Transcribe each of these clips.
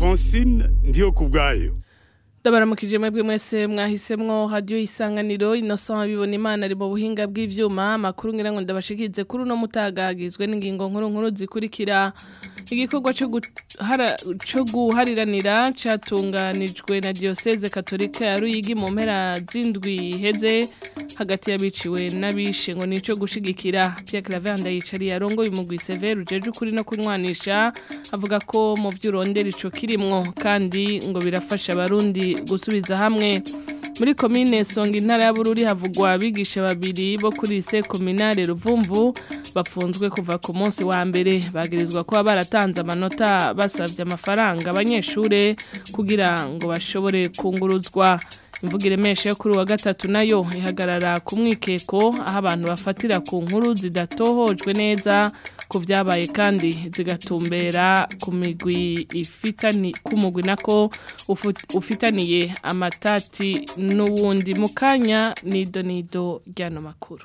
pisine ndiyo ku bwayo ndabaramukije mwebwe mwese mwahisemwo hadiyo isanganiro inoso abibona imana ari mu buhinga bw'ibyuma amakuru ngira ngo ndabashikirize kuri uno mutagagizwe n'ingingo nkuru nkuru zikurikira iki gikorwa cyo guhariranira cyatunganijwe na diyoseze katolika ya ruyigi mu mpera z'indwi iheze hagati y'abiciwe n'abishe ngo nicyo gushigikira Pierre Claver Ndayicari yarongoye umugwi Sever ujeje ukuri no kunywanisha avuga ko mu by'urondera ico kirimwo kandi ngo birafasha abarundi gusubiza hamwe muri komine songa intara ya bururi havugwa abigisha babiri bo kuri sekominare ruvumvu bafunzwe kuva ku munsi wa mbere bagirizwa ko baratanze amanota basabye amafaranga abanyeshuri kugira ngo bashobore kunguruzwa imvugo iremesha yo kuri wa gatatu nayo ihagarara kumwikeko aho abantu bafatira ku nkuru zidatohojwe neza ku byabaye kandi zigatumbera ku migwi k'umugwi nako ufitaniye amatati n'uwundi mu kanya nido nido ry'ano makuru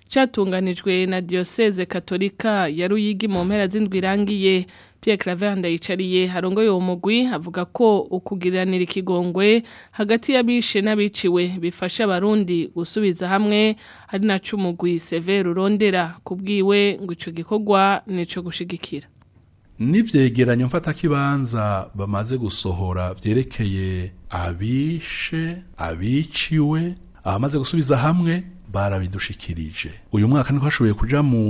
cyatunganijwe na Diocese Katolika ya Ruyigi mu mpera z'indwi irangiye Pierre Claver Ndayicariye harongoye uwo umugwi avuga ko ukugiranira ikigongwe hagati y'abishe n'abiciwe bifasha abarundi gusubiza hamwe ari naco umugwi Severe urondera kubwiwe ngo ico gikorwa nico gushigikira n'ibyegeranyo mfatakibanza bamaze gusohora byerekeye abishe abiciwe abamaze gusubiza hamwe barabidushikirije uyu mwaka niko hashoboye kujya mu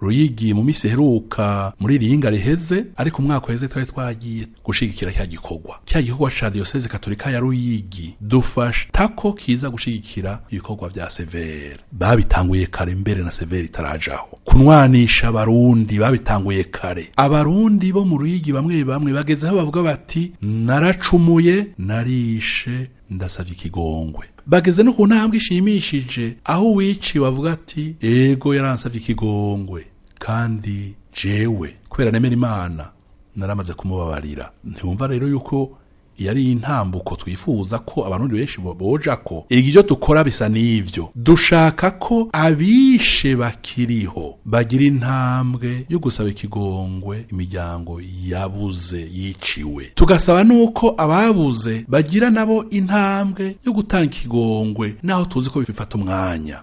ruyigi mu misi heruka muri ringa riheze ariko umwaka uheze twari twagiye gushyigikira cya gikorwa cya gikorwa ca diocese katolika ya ruyigi dufashtako kiza gushigikira ibikorwa bya severe babitanguye kare mbere na Severi itarajaho kunwanisha abarundi babitanguye kare abarundi bo mu ruyigi bamwe bamwe bagezeho bavuga bati naracumuye narishe ndasabye ikigongwe bageze no ku ntambwe ishimishije aho uwiciwe avuga ati ego yaransabye ikigongwe kandi jewe kubera nemera imana naramaze kumubabarira ntiwumva rero yuko Yari ari intambuko twifuza ko abantu benshi boja ko ibyo dukora bisa n'ibyo dushaka ko abishe bakiriho bagira intambwe yo gusaba ikigongwe imiryango yabuze yiciwe tugasaba nuko ababuze bagira nabo intambwe yo gutanga ikigongwe naho tuzi ko bifata umwanya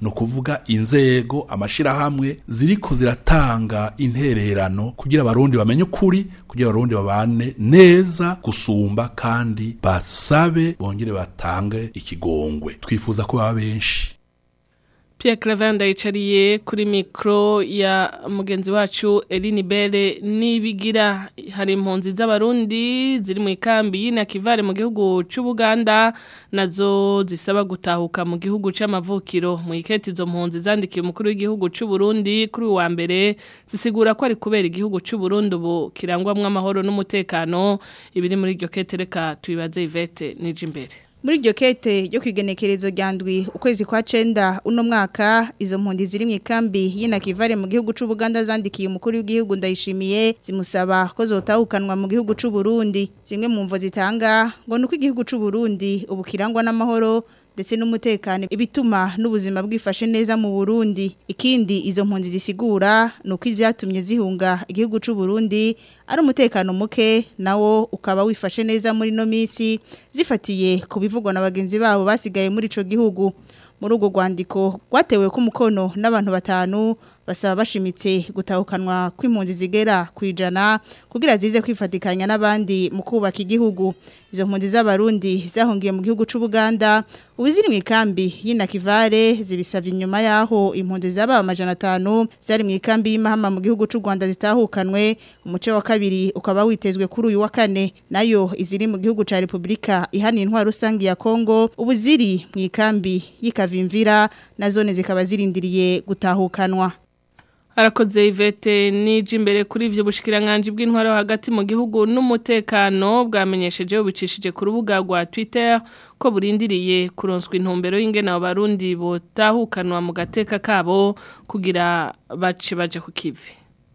ni ukuvuga inzego amashyirahamwe z'amashyirahamwe ziriko ziratanga intererano kugira abarundi bamenye ukuri kugira abarundi babane neza gusumba kandi basabe bongere batange ikigongwe twifuza ko baba benshi Pierre Clavin ndayicariye kuri mikro ya mugenzi wacu Eline Bere nibigira hari impunzi z'abarundi ziri mu ikambi y'inakivare mu gihugu c'Ubuganda nazo zisaba gutahuka mu gihugu cy’amavukiro mu iketi izo mpunzi zandikiye umukuru w'igihugu cy’u Burundi kuri wa mbere zisigura ko ari kubera igihugu c'u Burundi ubu kirangwamwe amahoro n'umutekano ibiri muri iryo ketereka tubibaze Yvette nije imbere muri iryo kete ryo ku igenekerezo ukwezi kwa cenda uno mwaka izo mpundi ziri mu ikambi y'inakivare mu gihugu cy'ubuganda zandikiye umukuru w'igihugu ndayishimiye zimusaba ko zotawukanwa mu gihugu cy’u Burundi zimwe mu mvo zitanga ngo ni uko igihugu cy'uburundi ubu kirangwa n'amahoro ndetse n'umutekano ibituma n'ubuzima bwifashe neza mu Burundi ikindi izo mpunzi zisigura nuko ivyatumye zihunga igihugu cy'u Burundi ari umutekano muke nawo ukaba wifashe neza muri no minsi zifatiye kubivugwa na bagenzi babo basigaye muri ico gihugu muri urwo rwandiko rwatewe ko umukono n'abantu batanu basaba bashimitse gutahukanwa kw'impunzi zigera ku kugira zize kwifatikanya n'abandi mu kubaka igihugu izo mpunzi z'abarundi zahungiye mu gihugu cy'ubuganda ubu ziri mu ikambi y'inakivare zibisabye inyuma y'aho impunzi zaba amajana atanu zari mu ikambi y'imahama mu gihugu cy'u rwanda zitahukanwe umuce wa kabiri ukaba witezwe kuri uyu wa kane nayo iziri mu gihugu cya repubulika ihana intwa rusange ya kongo ubuziri mu ikambi y'ikabiri zikava na zone zikaba zirindiriye gutahukanwa harakoze ivete n'ijya imbere kuri ibyo bushikiranganji bw'intwaro hagati mu gihugu n'umutekano bwamenyesheje ubicishije ku rubuga rwa twitter ko burindiriye kuronswa intumbero y'ingena abarundi botahukanwa mu gateka kabo kugira bace baje ku kivi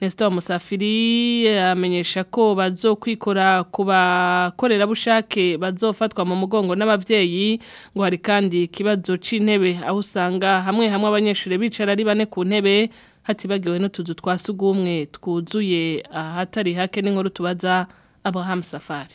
Nestor Musafiri amenyesha ko bazokwikora kubakorera bushake bazofatwa mu mugongo n'abavyeyi ngo hari kandi kibazo c'intebe aho usanga hamwe hamwe abanyeshure bicara ari bane ku ntebe hatibagiwe n'utuzu twa sugumwe twuzuye ahatari hake n'inkuru tubaza abo hamusafari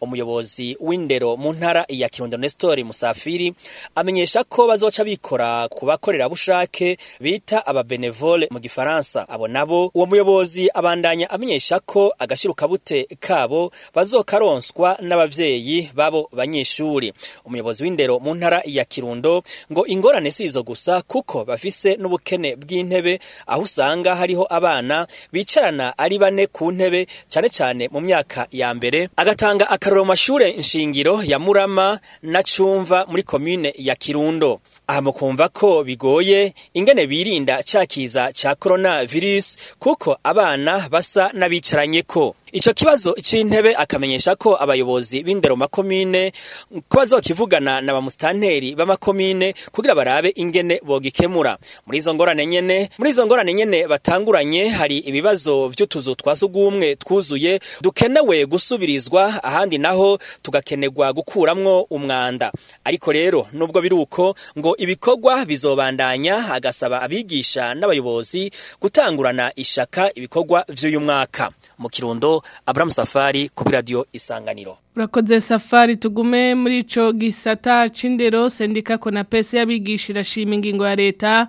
umuyobozi w'indero mu ntara ya Kirundo Nestor Musafiri amenyesha ko bazoca bikora ku bakorera bushake bita ababenevole mu gifaransa abo nabo uwo muyobozi abandanya amenyesha ko agashiruka kabo bazokaronswa n'abavyeyi babo banyeshuri umuyobozi w'indero mu ntara ya Kirundo ngo ingorane si izo gusa kuko bafise n'ubukene bw'intebe aho usanga hariho abana bicarana ari bane ku ntebe cyane cyane mu myaka ya mbere agatanga akaroro mashure shingiro ya Murama na Cumva muri komine ya Kirundo aha mukumva ko bigoye ingene birinda cakiza ca Coronavirus, kuko abana basa n'abicaranye ko icyo kibazo cy'intebe akamenyesha ko abayobozi b'indero mu makomine ko bazokivugana na bamusitanteri b'amakomine kugira barabe ingene bogikemura muri izo ngorane nyene muri izo ngorane nyene batanguranye hari ibibazo vy'utuzu twa sugumwe twuzuye dukenewe gusubirizwa ahandi naho tugakenerwa gukuramwo umwanda ariko rero nubwo biruko ngo ibikorwa bizobandanya agasaba abigisha n'abayobozi gutangurana ishaka ibikorwa vy'uyu mwaka mu kirundo Abramu safari kuri radiyo isanganiro urakoze safari tugume muri icyo gisata cy'indero sendika ko na pesi y'abigisha irashima ya leta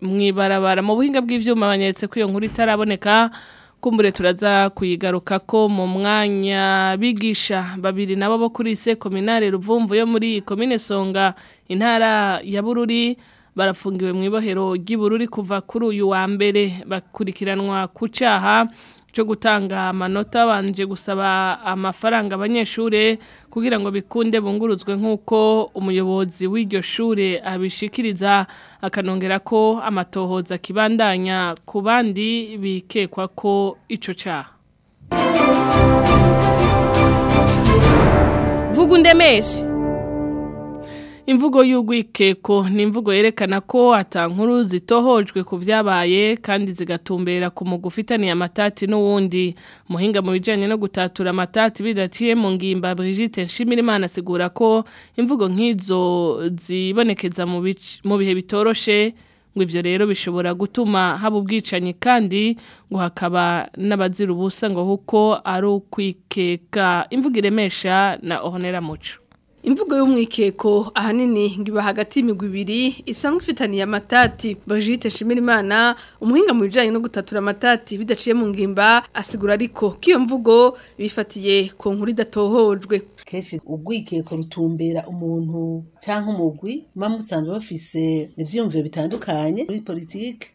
mu ibarabara mu buhinga bw'ibyuma banyeretse ko nkuru itaraboneka kumbure turaza kuyigaruka ko mu mwanya bigisha babiri nabo bo kuri se kominare ruvumvu yo muri komine songa intara ya bururi barafungiwe mu ibohero ry'ibururi kuva kuri uyu wa mbere bakurikiranwa ku cyaha cyo gutanga amanota banje gusaba amafaranga abanyeshure kugira ngo bikunde bungurutswe nk'uko umuyobozi w'iryo shure abishikiriza akanongera ko amatohoza kibandanya ku bandi bikekwa ko ico cyaha vuga undemeshe imvugo y'ugwikeko ni imvugo yerekana ko atankuru zitohojwe ku byabaye kandi zigatumbera ku mugufitaniye amatati n'uwundi muhinga mu bijyanye no gutatura amatati bidaciye mu ngimba Brigitte imana sigura ko imvugo nk'izo zibonekeza mu mu bihe bitoroshe ngo ibyo rero bishobora gutuma haba ubwicanyi kandi ngo hakaba n'abazira ubusa ngo kuko ari ukwikeka imvugo iremesha na Honera Muco imvugo y'umwikeko ahanini ngiba hagati y'imigwi ibiri isanzwe ifitaniye amatati bajite Nshimirimana umuhinga mu bijyanye no gutatura amatati bidaciye mu ngimba asigura ariko ko mvugo bifatiye ku nkuru idatohojwe kenshi ubwikeko rutumbera umuntu cyangwa umugwi muba musanzwe bafise ibyiyumviro bitandukanye muri politiki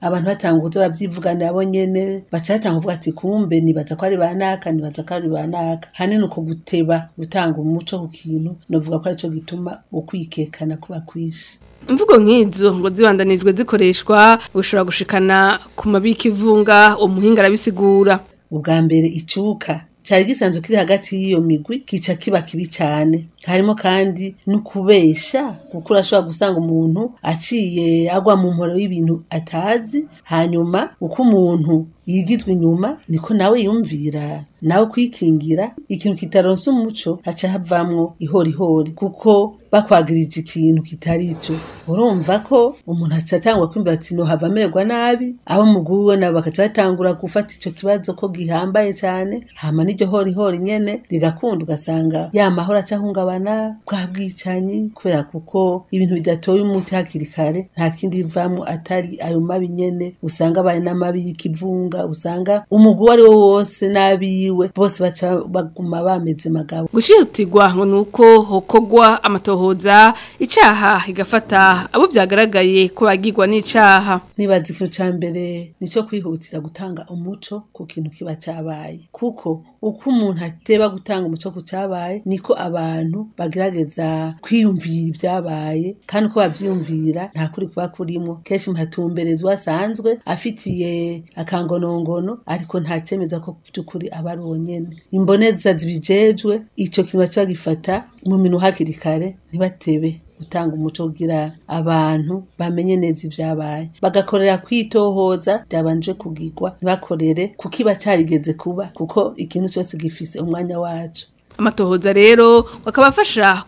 abantu batanga ugutora baravyivuganira bo nyene baca batanga kuvuga ati kumbe nibaza ko ari banaka nibaza ko ari banaka hanini uko guteba gutanga umuco ku kintu novuga ko arico gituma ukwikekana kuba kwinshi imvugo nk'izo ngo zibandanijwe zikoreshwa bushobora gushikana ku mabiki ivunga umuhinga arabisigura ubwa mbere icuka cyari gisanzwe kiri hagati y'iyo migwi kica kiba kibi cyane harimo kandi no kubeshya kuko urashobora gusanga umuntu aciye agwa mu nkoro y'ibintu atazi hanyuma uko umuntu yigitwa inyuma niko nawe yumvira nawe kwikingira ikintu kitaronsa umuco haca havamwo ihorihori kuko bakwagirije ikintu kitari cyo urumva ko umuntu aca atangwa kwimba ati nohava amererwa nabi abo muguwe nabo bakaca batangura gufata icyo kibazo ko gihambaye cane hama n'iryo horihori nyene rigakunda ugasanga ya mahoro aca ahungabana kugabana bwa bwicanyi kubera kuko ibintu bidatoye umuti hakiri kare nta kindi bivamo atari ayo mabi nyene usanga abaye n'amabi y'ikivunga usanga umugwi uwo ari wo wose n'abiwe bose baca baguma bameze magabo gucitirwa ngo uko hokogwa amatohoza icyaha igafata abo byagaragaye ko bagirwa n'icaha nibaza ikintu ca mbere nico kwihutira gutanga umuco ku kintu kiba cyabaye kuko uko umuntu ateba gutanga umuco ku cyabaye niko abantu bagerageza kwiyumvira ibyabaye. kandi uko bavyiyumvira nta kuri kuba kurimwo kenshi umuhatumberezi asanzwe afitiye akangonongono ariko nta cemeza ko vy'ukuri aba ari wonyene imboneza zibijejwe icyo kintu baca bagifata mu minwe hakiri kare ntibatebe gutanga umuco kugira abantu bamenye neza ibyabaye bagakorera kwitohoza byabanje kugirwa ntibakorere kuko iba carigeze kuba kuko ikintu cyose gifise umwanya wacu. amatohoza rero akaba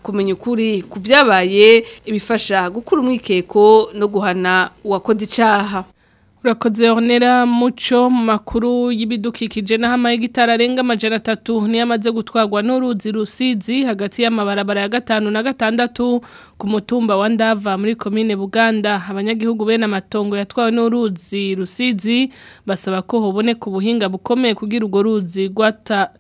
kumenya ukuri ku byabaye ibifasha gukura umwikeko no guhana uwakoze icaha urakoze honera muco makuru y'ibidukikije n'ahamaye igitararenga amajana atatu niyo amaze gutwarwa n'uruzi rusizi hagati y'amabarabara ya gatanu na gatandatu ku mutumba wa ndava muri komine buganda abanyagihugu bene amatongo yatwawe n'uruzi rusizi basaba ko hoboneka ubuhinga bukomeye kugira urwo ruzi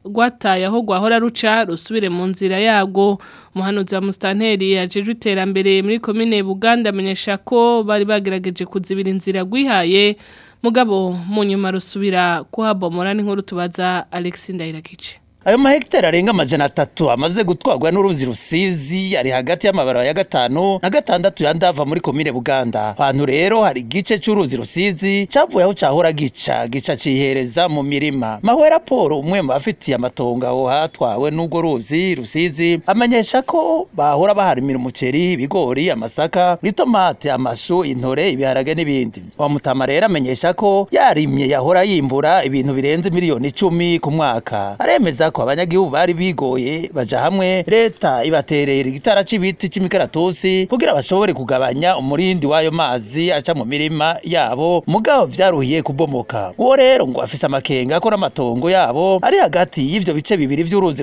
rwataye ahora rwahora ruca rusubire mu nzira yarwo umuhanuzi wa musitanteri yajeje iterambere muri komine buganda amenyesha ko bari bagerageje kuzibira inzira rwihaye mugabo mu nyuma rusubira kuhabomora n'inkuru tubaza alexi ndayiragice ayo mahegitari arenga amajana atatu amaze gutwarwa n'uruzi rusizi ari hagati y'amabaraba ya gatanu na gatandatu yandava muri komine buganda ahantu rero hari igice cy'uruzi rusizi cyavuye aho cyahora gica gica cihereza mu mirima mahwe raporo umwe mu bafitiye amatongo aho hatwawe n'ubwo ruzi rusizi amenyesha ko bahora baharimira umuceri ibigori amasaka itomate amashu intore ibiharage n'ibindi Wamutama rero amenyesha ko yarimye yahora yimbura ibintu birenze miliyoni icumi ku mwaka aremeza ko abanyagihugu bari bigoye baja hamwe leta ibaterera igitara c'ibiti c'imikaratusi kugira bashobore kugabanya umurindi w'ayo mazi aca mu mirima yabo mugabo vyaruhiye kubomoka uwo rero ngo afise amakenga ko n'amatongo yabo ari hagati y'ivyo bice bibiri vy'uruzi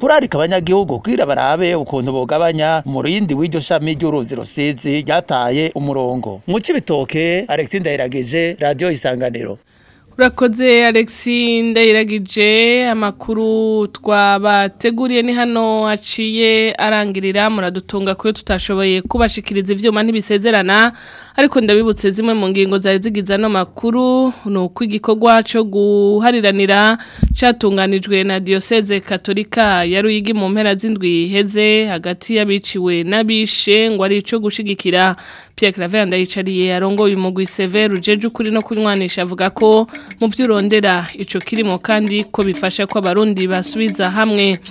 kurarika abanyagihugu kugira barabe ukuntu bogabanya umurindi w'iryo shami ry'uruzi rusizi ryataye umurongo mu Cibitoke Alexis Ndayirageje Radio Isanganiro urakoze alexi ndayiragije amakuru twabateguriye ni hano aciye arangirira muradutunga kuyo tutashoboye kubashikiriza ibyuma ntibisezerana ariko ndabibutse zimwe mu ngingo zari zigize ano makuru ni uko igikorwa cyo guhariranira cyatunganijwe na diyoseze katolika ya ruyigi mu mpera z'indwi iheze hagati y'abiciwe n'abishe ngo ari icyo gushyigikira piyekara ndayicariye arongoye umugwi severi ujeje ukuri no kunywanisha avuga ko mu by'urondera ico kirimo kandi ko bifasha ko abarundi basubiza hamwe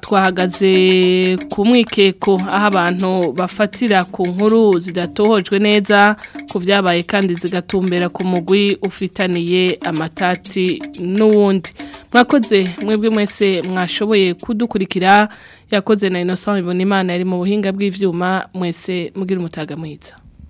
twahagaze ku mwikeko aho abantu bafatira ku nkuru zidatohojwe neza ku byabaye kandi zigatumbera ku mugwi ufitaniye amatati n'uwundi mwakoze mwebwe mwese mwashoboye kudukurikira yakoze na innocent Bibonimana yari mu buhinga bw'ibyuma mwese mugira umutaga mwiza